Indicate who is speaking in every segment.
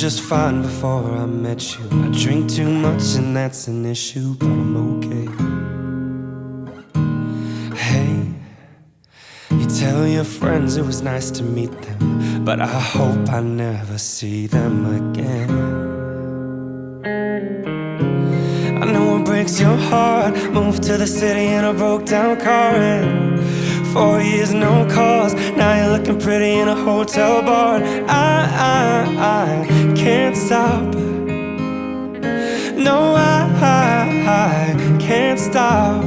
Speaker 1: just fine before I met you. I drink too much and that's an issue, but I'm okay. Hey, you tell your friends it was nice to meet them, but I hope I never see them again. Breaks your heart. Moved to the city in a broke down car and four years no calls. Now you're looking pretty in a hotel bar. And I, I, I can't stop. No, I, I, I can't stop.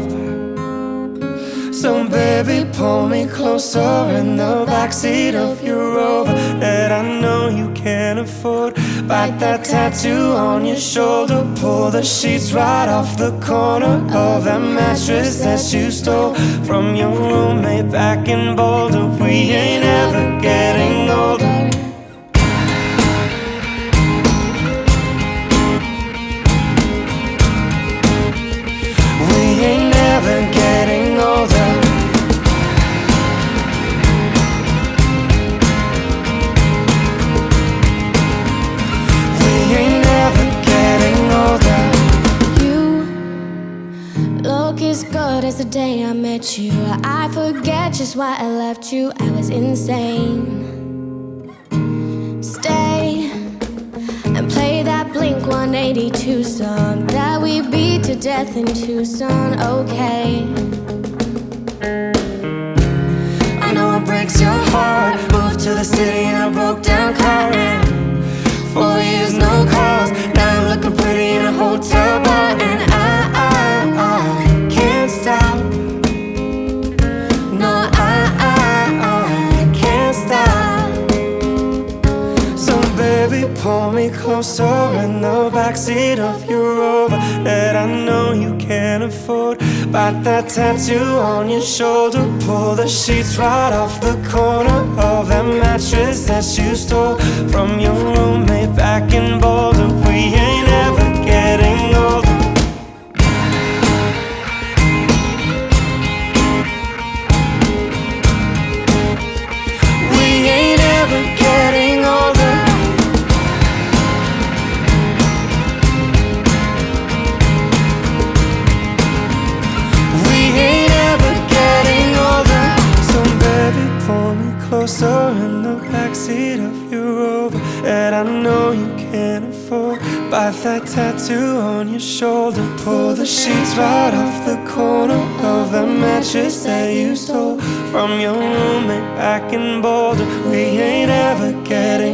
Speaker 1: So baby, pull me closer in the backseat of your Rover that I know you can't afford. Bite that tattoo on your shoulder, pull the sheets right off the corner of that mattress that you stole from your roommate back in Boulder. We ain't
Speaker 2: as as the day I met you. I forget just why I left you. I was insane. Stay and play that Blink 182 song that we beat to death in Tucson. Okay.
Speaker 1: I know it breaks your heart. Moved to the city in a broke down car. Four years, no calls. Now I'm looking pretty in a hotel bar. Pull me closer in the backseat of your Rover that I know you can't afford. Bite that tattoo on your shoulder, pull the sheets right off the corner of that mattress that you stole from your roommate back in Boulder. We ain't backseat of your Rover that I know you can't afford. Bite that tattoo on your shoulder, pull the sheets right off the corner of the mattress that you stole from your roommate back in Boulder. We ain't ever getting.